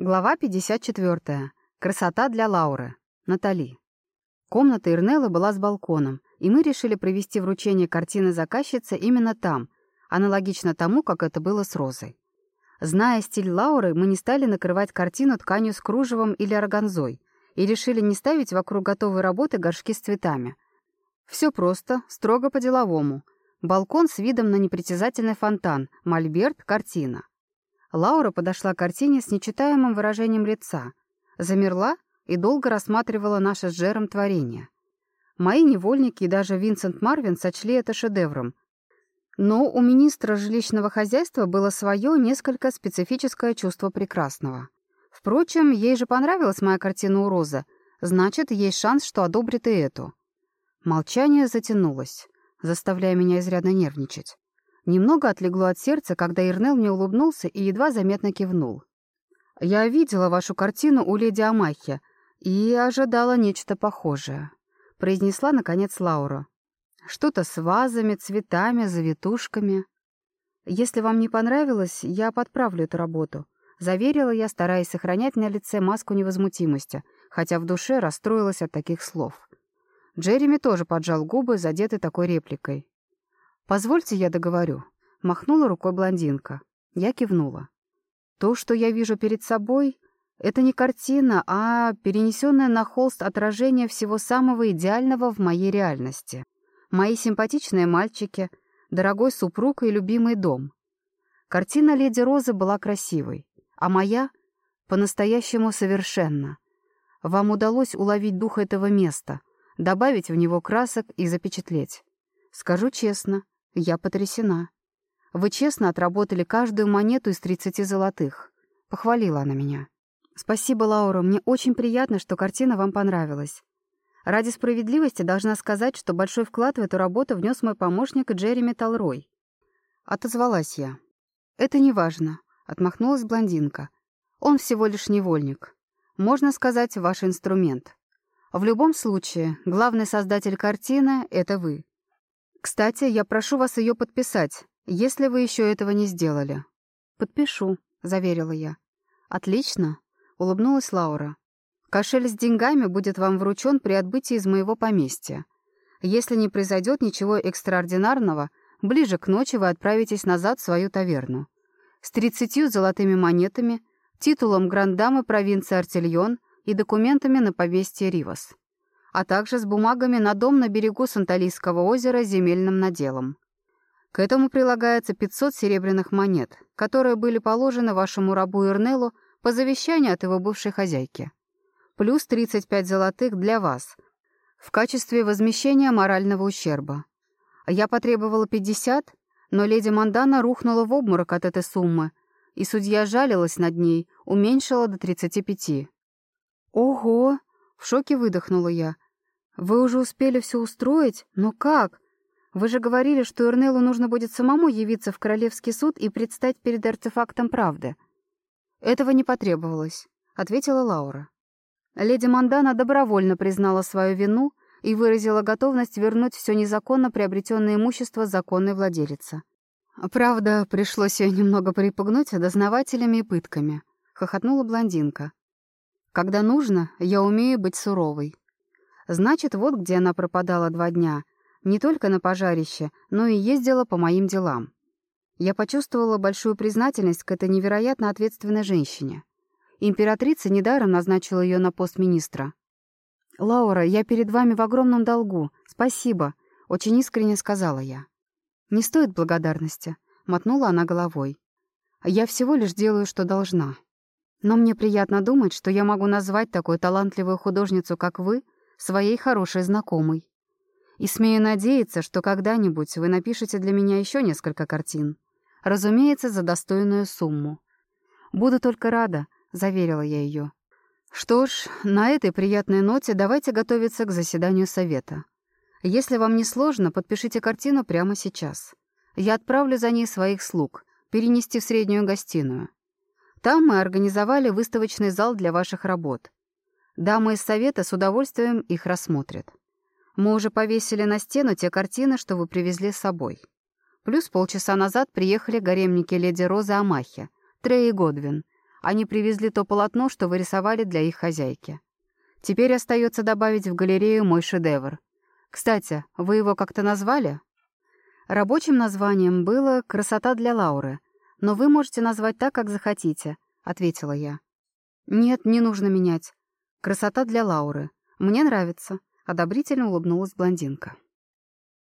Глава 54. Красота для Лауры. Натали. Комната Ирнеллы была с балконом, и мы решили провести вручение картины заказчицы именно там, аналогично тому, как это было с Розой. Зная стиль Лауры, мы не стали накрывать картину тканью с кружевом или органзой и решили не ставить вокруг готовой работы горшки с цветами. Все просто, строго по-деловому. Балкон с видом на непритязательный фонтан, мольберт, картина. Лаура подошла к картине с нечитаемым выражением лица, замерла и долго рассматривала наше с Джером творение. Мои невольники и даже Винсент Марвин сочли это шедевром. Но у министра жилищного хозяйства было свое несколько специфическое чувство прекрасного. Впрочем, ей же понравилась моя картина у Розы, значит, есть шанс, что одобрит и эту. Молчание затянулось, заставляя меня изрядно нервничать. Немного отлегло от сердца, когда Ирнел мне улыбнулся и едва заметно кивнул. «Я видела вашу картину у леди Амахи и ожидала нечто похожее», — произнесла, наконец, Лаура. «Что-то с вазами, цветами, завитушками. Если вам не понравилось, я подправлю эту работу», — заверила я, стараясь сохранять на лице маску невозмутимости, хотя в душе расстроилась от таких слов. Джереми тоже поджал губы, задетый такой репликой. «Позвольте, я договорю», — махнула рукой блондинка. Я кивнула. «То, что я вижу перед собой, это не картина, а перенесенное на холст отражение всего самого идеального в моей реальности. Мои симпатичные мальчики, дорогой супруг и любимый дом. Картина «Леди Розы» была красивой, а моя — по-настоящему совершенна. Вам удалось уловить дух этого места, добавить в него красок и запечатлеть. Скажу честно, я потрясена. Вы честно отработали каждую монету из тридцати золотых. Похвалила она меня. Спасибо, Лаура, мне очень приятно, что картина вам понравилась. Ради справедливости должна сказать, что большой вклад в эту работу внес мой помощник Джереми Талрой. Отозвалась я. Это не важно, отмахнулась блондинка. Он всего лишь невольник. Можно сказать, ваш инструмент. В любом случае, главный создатель картины — это вы. Кстати, я прошу вас ее подписать, если вы еще этого не сделали. Подпишу, заверила я. Отлично, улыбнулась Лаура. Кошель с деньгами будет вам вручен при отбытии из моего поместья. Если не произойдет ничего экстраординарного, ближе к ночи вы отправитесь назад в свою таверну. С тридцатью золотыми монетами, титулом грандамы провинции Артильон и документами на повестье Ривас а также с бумагами на дом на берегу Санталийского озера земельным наделом. К этому прилагается 500 серебряных монет, которые были положены вашему рабу Ирнелу по завещанию от его бывшей хозяйки. Плюс 35 золотых для вас, в качестве возмещения морального ущерба. Я потребовала 50, но леди Мандана рухнула в обморок от этой суммы, и судья жалилась над ней, уменьшила до 35. «Ого!» В шоке выдохнула я. «Вы уже успели все устроить? Но как? Вы же говорили, что Эрнелу нужно будет самому явиться в Королевский суд и предстать перед артефактом правды». «Этого не потребовалось», — ответила Лаура. Леди Мандана добровольно признала свою вину и выразила готовность вернуть все незаконно приобретенное имущество законной владелице. «Правда, пришлось ее немного припугнуть дознавателями и пытками», — хохотнула блондинка. Когда нужно, я умею быть суровой. Значит, вот где она пропадала два дня. Не только на пожарище, но и ездила по моим делам. Я почувствовала большую признательность к этой невероятно ответственной женщине. Императрица недаром назначила ее на пост министра. «Лаура, я перед вами в огромном долгу. Спасибо», — очень искренне сказала я. «Не стоит благодарности», — мотнула она головой. «Я всего лишь делаю, что должна». Но мне приятно думать, что я могу назвать такую талантливую художницу, как вы, своей хорошей знакомой. И смею надеяться, что когда-нибудь вы напишете для меня еще несколько картин. Разумеется, за достойную сумму. Буду только рада, — заверила я ее. Что ж, на этой приятной ноте давайте готовиться к заседанию совета. Если вам не сложно, подпишите картину прямо сейчас. Я отправлю за ней своих слуг, перенести в среднюю гостиную. Там мы организовали выставочный зал для ваших работ. Дамы из совета с удовольствием их рассмотрят. Мы уже повесили на стену те картины, что вы привезли с собой. Плюс полчаса назад приехали гаремники леди Розы Амахи, Трей и Годвин. Они привезли то полотно, что вы рисовали для их хозяйки. Теперь остается добавить в галерею мой шедевр. Кстати, вы его как-то назвали? Рабочим названием было «Красота для Лауры», но вы можете назвать так, как захотите, — ответила я. Нет, не нужно менять. Красота для Лауры. Мне нравится, — одобрительно улыбнулась блондинка.